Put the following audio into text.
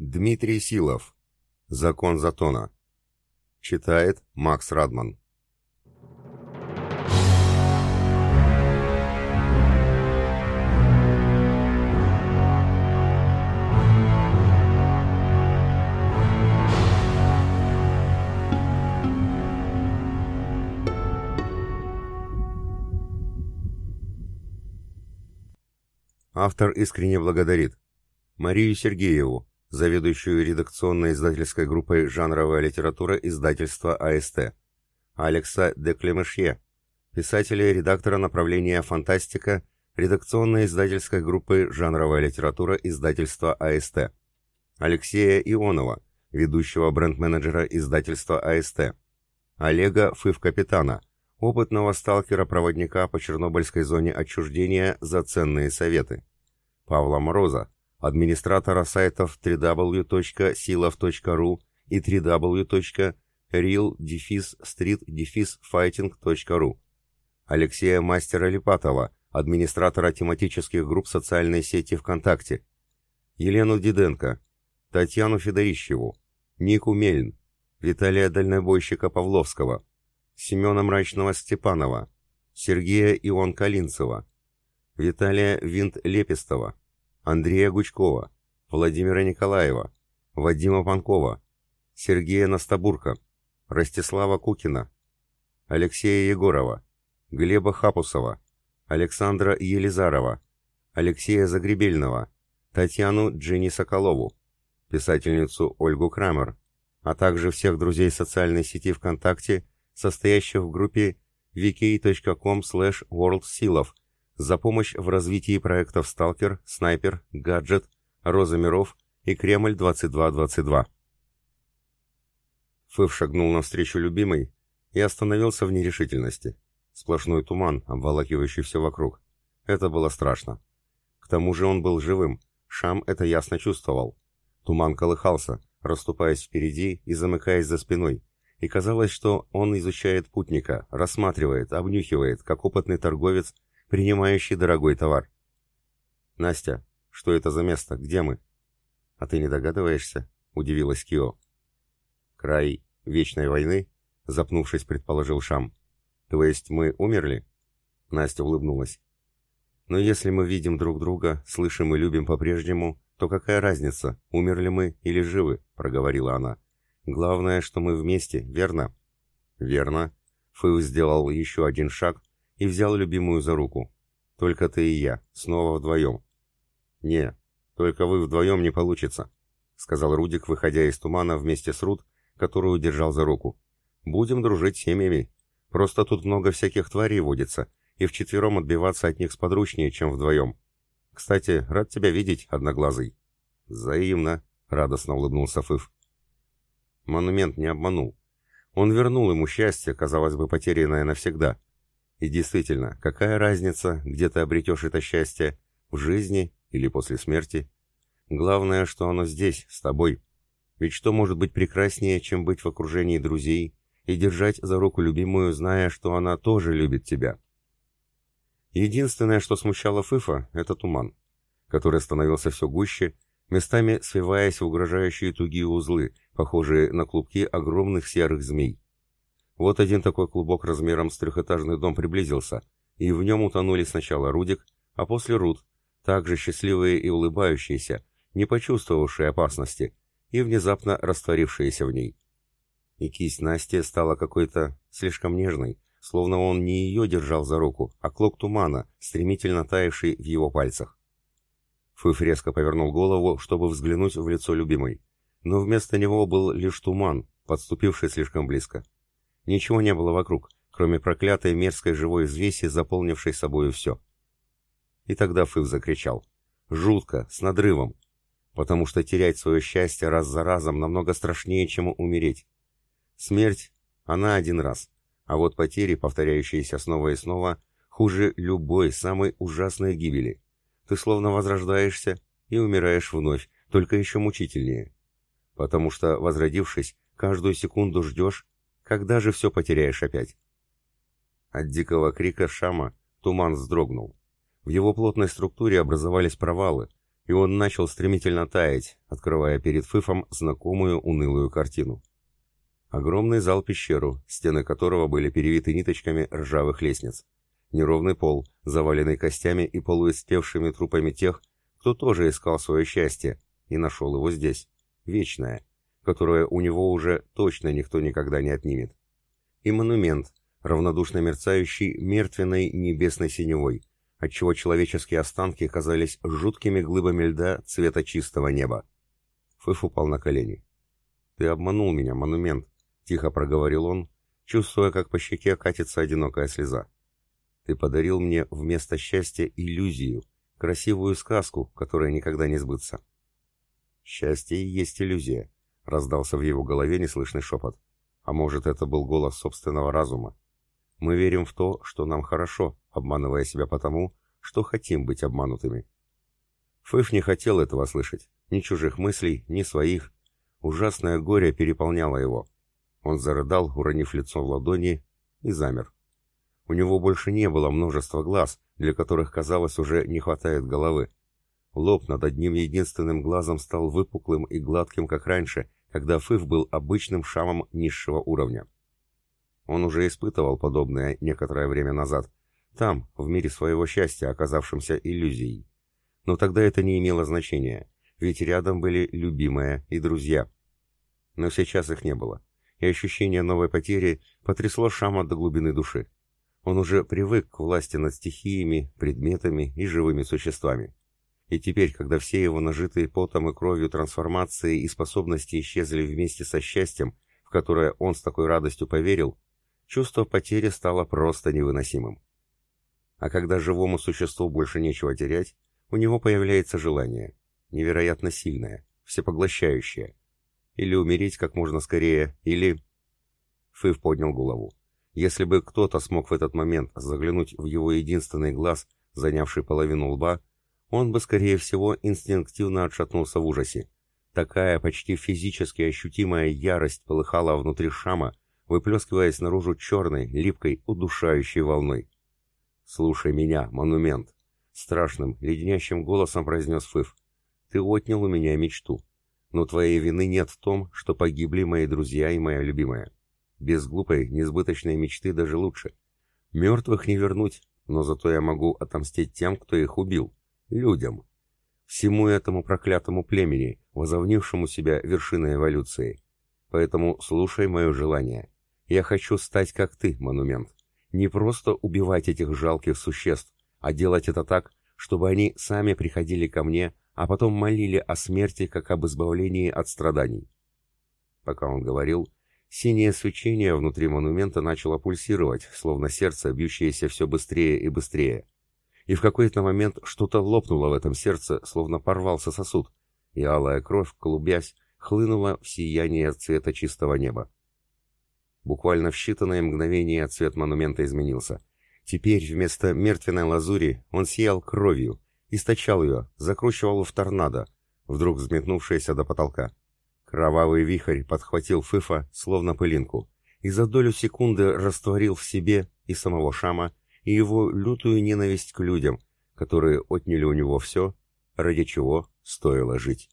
Дмитрий Силов. Закон Затона. Читает Макс Радман. Автор искренне благодарит Марию Сергееву, заведующую редакционной издательской группой «Жанровая литература» издательства АСТ, Алекса де Клемешье, писателя и редактора направления «Фантастика» редакционной издательской группы «Жанровая литература» издательства АСТ, Алексея Ионова, ведущего бренд-менеджера издательства АСТ, Олега Фыв-капитана, опытного сталкера-проводника по Чернобыльской зоне отчуждения за ценные советы, Павла Мороза, администратора сайтов www.silov.ru и www.real-street-fighting.ru, Алексея Мастера Липатова, администратора тематических групп социальной сети ВКонтакте, Елену Диденко, Татьяну Федорищеву, Нику Мельн, Виталия Дальнобойщика Павловского, Семена Мрачного Степанова, Сергея Ион Калинцева, Виталия Винт Лепистова, Андрея Гучкова, Владимира Николаева, Вадима Панкова, Сергея Настабурка, Ростислава Кукина, Алексея Егорова, Глеба Хапусова, Александра Елизарова, Алексея Загребельного, Татьяну Дженни Соколову, писательницу Ольгу Крамер, а также всех друзей социальной сети ВКонтакте, состоящих в группе vk.com worldsilov за помощь в развитии проектов «Сталкер», «Снайпер», «Гаджет», «Роза миров» и «Кремль-2222». Фыв шагнул навстречу любимой и остановился в нерешительности. Сплошной туман, обволакивающий все вокруг. Это было страшно. К тому же он был живым, Шам это ясно чувствовал. Туман колыхался, расступаясь впереди и замыкаясь за спиной, и казалось, что он изучает путника, рассматривает, обнюхивает, как опытный торговец принимающий дорогой товар. «Настя, что это за место? Где мы?» «А ты не догадываешься?» — удивилась Кио. «Край вечной войны?» — запнувшись, предположил Шам. «То есть мы умерли?» Настя улыбнулась. «Но если мы видим друг друга, слышим и любим по-прежнему, то какая разница, умерли мы или живы?» — проговорила она. «Главное, что мы вместе, верно?» «Верно». Фэу сделал еще один шаг, и взял любимую за руку. «Только ты и я, снова вдвоем». «Не, только вы вдвоем не получится», — сказал Рудик, выходя из тумана вместе с Руд, которую держал за руку. «Будем дружить семьями. Просто тут много всяких тварей водится, и вчетвером отбиваться от них сподручнее, чем вдвоем. Кстати, рад тебя видеть, Одноглазый». «Взаимно», — радостно улыбнулся Фыф. Монумент не обманул. Он вернул ему счастье, казалось бы, потерянное навсегда, и действительно, какая разница, где ты обретешь это счастье, в жизни или после смерти? Главное, что оно здесь, с тобой. Ведь что может быть прекраснее, чем быть в окружении друзей и держать за руку любимую, зная, что она тоже любит тебя? Единственное, что смущало Фыфа, это туман, который становился все гуще, местами свиваясь в угрожающие тугие узлы, похожие на клубки огромных серых змей. Вот один такой клубок размером с трехэтажный дом приблизился, и в нем утонули сначала Рудик, а после Руд, также счастливые и улыбающиеся, не почувствовавшие опасности, и внезапно растворившиеся в ней. И кисть Насти стала какой-то слишком нежной, словно он не ее держал за руку, а клок тумана, стремительно таявший в его пальцах. Фыф резко повернул голову, чтобы взглянуть в лицо любимой, но вместо него был лишь туман, подступивший слишком близко. Ничего не было вокруг, кроме проклятой мерзкой живой взвеси, заполнившей собою все. И тогда Фыв закричал. Жутко, с надрывом. Потому что терять свое счастье раз за разом намного страшнее, чем умереть. Смерть, она один раз. А вот потери, повторяющиеся снова и снова, хуже любой, самой ужасной гибели. Ты словно возрождаешься и умираешь вновь, только еще мучительнее. Потому что, возродившись, каждую секунду ждешь, когда же все потеряешь опять? От дикого крика Шама туман вздрогнул. В его плотной структуре образовались провалы, и он начал стремительно таять, открывая перед Фыфом знакомую унылую картину. Огромный зал-пещеру, стены которого были перевиты ниточками ржавых лестниц. Неровный пол, заваленный костями и полуистевшими трупами тех, кто тоже искал свое счастье и нашел его здесь, вечное, которое у него уже точно никто никогда не отнимет. И монумент, равнодушно мерцающий мертвенной небесной синевой, отчего человеческие останки казались жуткими глыбами льда цвета чистого неба. Фыф упал на колени. «Ты обманул меня, монумент», — тихо проговорил он, чувствуя, как по щеке катится одинокая слеза. «Ты подарил мне вместо счастья иллюзию, красивую сказку, которая никогда не сбыться». «Счастье есть иллюзия», — раздался в его голове неслышный шепот. А может, это был голос собственного разума? Мы верим в то, что нам хорошо, обманывая себя потому, что хотим быть обманутыми. Фыф не хотел этого слышать, ни чужих мыслей, ни своих. Ужасное горе переполняло его. Он зарыдал, уронив лицо в ладони, и замер. У него больше не было множества глаз, для которых, казалось, уже не хватает головы. Лоб над одним единственным глазом стал выпуклым и гладким, как раньше, когда Фыф был обычным шамом низшего уровня. Он уже испытывал подобное некоторое время назад, там, в мире своего счастья, оказавшемся иллюзией. Но тогда это не имело значения, ведь рядом были любимые и друзья. Но сейчас их не было, и ощущение новой потери потрясло Шама до глубины души. Он уже привык к власти над стихиями, предметами и живыми существами. И теперь, когда все его нажитые потом и кровью трансформации и способности исчезли вместе со счастьем, в которое он с такой радостью поверил, чувство потери стало просто невыносимым. А когда живому существу больше нечего терять, у него появляется желание, невероятно сильное, всепоглощающее. Или умереть как можно скорее, или... Фыв поднял голову. Если бы кто-то смог в этот момент заглянуть в его единственный глаз, занявший половину лба, он бы, скорее всего, инстинктивно отшатнулся в ужасе. Такая почти физически ощутимая ярость полыхала внутри Шама, выплескиваясь наружу черной, липкой, удушающей волной. «Слушай меня, монумент!» — страшным, леденящим голосом произнес Фыф. «Ты отнял у меня мечту. Но твоей вины нет в том, что погибли мои друзья и моя любимая. Без глупой, несбыточной мечты даже лучше. Мертвых не вернуть, но зато я могу отомстить тем, кто их убил. Людям. Всему этому проклятому племени, возовнившему себя вершиной эволюции. Поэтому слушай мое желание. Я хочу стать как ты, монумент. Не просто убивать этих жалких существ, а делать это так, чтобы они сами приходили ко мне, а потом молили о смерти, как об избавлении от страданий. Пока он говорил, синее свечение внутри монумента начало пульсировать, словно сердце, бьющееся все быстрее и быстрее. И в какой-то момент что-то лопнуло в этом сердце, словно порвался сосуд, и алая кровь, клубясь, хлынула в сияние цвета чистого неба. Буквально в считанные мгновения цвет монумента изменился. Теперь вместо мертвенной лазури он сиял кровью, источал ее, закручивал в торнадо, вдруг взметнувшееся до потолка. Кровавый вихрь подхватил Фыфа, словно пылинку, и за долю секунды растворил в себе и самого Шама, и его лютую ненависть к людям, которые отняли у него все, ради чего стоило жить.